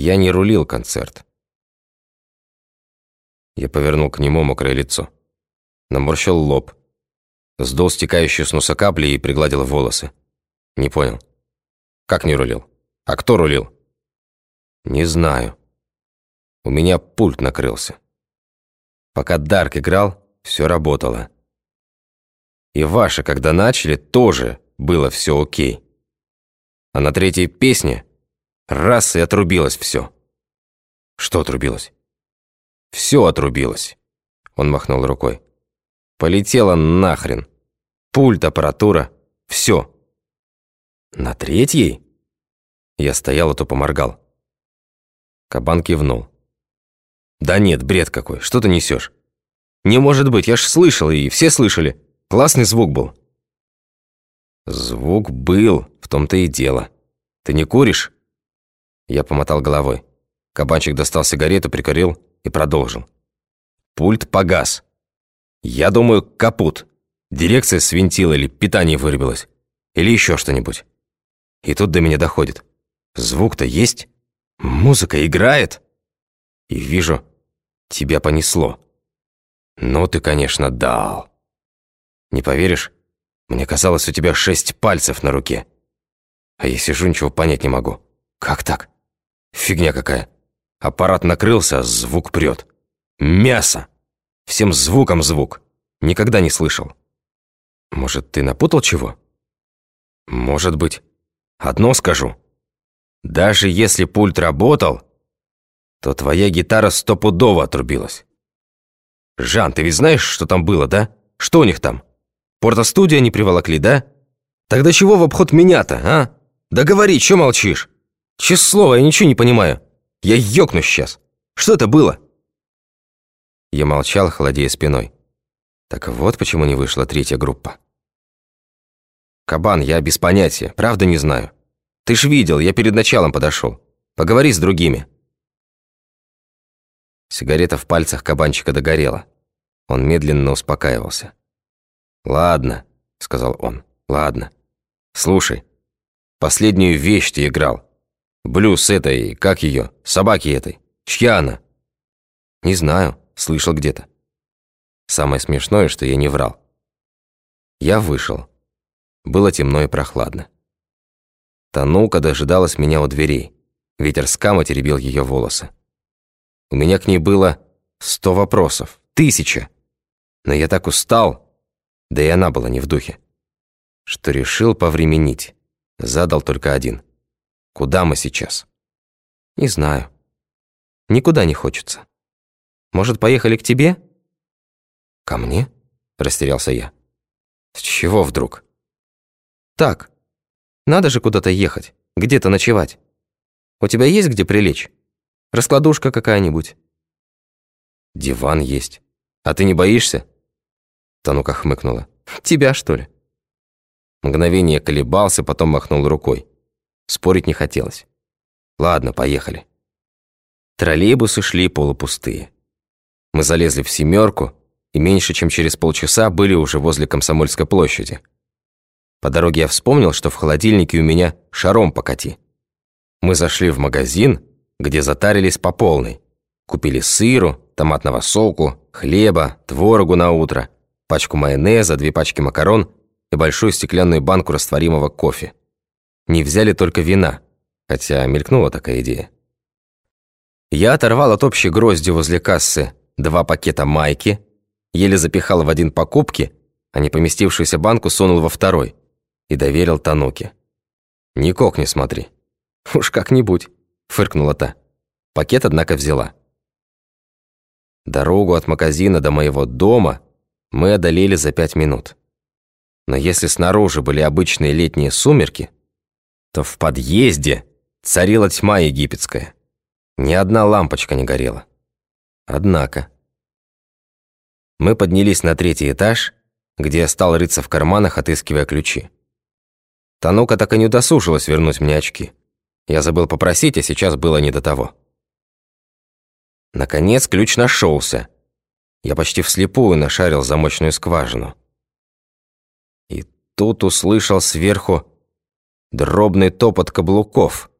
Я не рулил концерт. Я повернул к нему мокрое лицо. Наморщил лоб. Сдул стекающие с носа капли и пригладил волосы. Не понял. Как не рулил? А кто рулил? Не знаю. У меня пульт накрылся. Пока Дарк играл, все работало. И ваши, когда начали, тоже было все окей. А на третьей песне раз и отрубилось все. Что отрубилось? Все отрубилось. Он махнул рукой. Полетело нахрен. Пульт, аппаратура, все. На третьей? Я стоял и то поморгал. Кабан кивнул. «Да нет, бред какой, что ты несешь? Не может быть, я ж слышал, и все слышали. Классный звук был». «Звук был, в том-то и дело. Ты не куришь?» Я помотал головой. Кабанчик достал сигарету, прикурил и продолжил. Пульт погас. Я думаю, капут. Дирекция свинтила или питание вырубилось. Или еще что-нибудь. И тут до меня доходит. Звук-то есть, музыка играет. И вижу, тебя понесло. Ну ты, конечно, дал. Не поверишь, мне казалось, у тебя шесть пальцев на руке. А я сижу, ничего понять не могу. Как так? Фигня какая. Аппарат накрылся, звук прет. Мясо! Всем звуком звук. Никогда не слышал. Может, ты напутал чего? Может быть. Одно скажу. Даже если пульт работал, то твоя гитара стопудово отрубилась. Жан, ты ведь знаешь, что там было, да? Что у них там? Порто-студия не приволокли, да? Тогда чего в обход меня-то, а? Да говори, чё молчишь? Честное слово, я ничего не понимаю. Я ёкну сейчас. Что это было?» Я молчал, холодея спиной. Так вот почему не вышла третья группа. «Кабан, я без понятия, правда не знаю. Ты ж видел, я перед началом подошел. Поговори с другими». Сигарета в пальцах кабанчика догорела. Он медленно успокаивался. «Ладно», — сказал он, — «ладно. Слушай, последнюю вещь ты играл. Блюз этой, как ее, собаки этой. Чья она?» «Не знаю, слышал где-то». Самое смешное, что я не врал. Я вышел. Было темно и прохладно. Танука дожидалась меня у дверей. Ветер скама теребил ее волосы. У меня к ней было сто вопросов, тысяча. Но я так устал, да и она была не в духе, что решил повременить. Задал только один. Куда мы сейчас? Не знаю. Никуда не хочется. Может, поехали к тебе? Ко мне? Растерялся я. С чего вдруг? Так. Надо же куда-то ехать, где-то ночевать. У тебя есть где прилечь? Раскладушка какая-нибудь? Диван есть. А ты не боишься? Танука хмыкнула. Тебя, что ли? Мгновение колебался, потом махнул рукой. Спорить не хотелось. Ладно, поехали. Троллейбусы шли полупустые. Мы залезли в «семерку» и меньше чем через полчаса были уже возле Комсомольской площади. По дороге я вспомнил, что в холодильнике у меня шаром покати. Мы зашли в магазин, где затарились по полной. Купили сыру, томатного соку, хлеба, творогу на утро, пачку майонеза, две пачки макарон и большую стеклянную банку растворимого кофе. Не взяли только вина, хотя мелькнула такая идея. Я оторвал от общей грозди возле кассы два пакета майки, еле запихал в один покупки, а не поместившуюся банку сунул во второй и доверил Тануке. «Не кокни, смотри». «Уж как-нибудь», — фыркнула та. Пакет, однако, взяла. Дорогу от магазина до моего дома мы одолели за пять минут. Но если снаружи были обычные летние сумерки, то в подъезде царила тьма египетская. Ни одна лампочка не горела. Однако... Мы поднялись на третий этаж, где я стал рыться в карманах, отыскивая ключи. Танука так и не удосужилась вернуть мне очки. Я забыл попросить, а сейчас было не до того. Наконец ключ нашелся. Я почти вслепую нашарил замочную скважину. И тут услышал сверху дробный топот каблуков.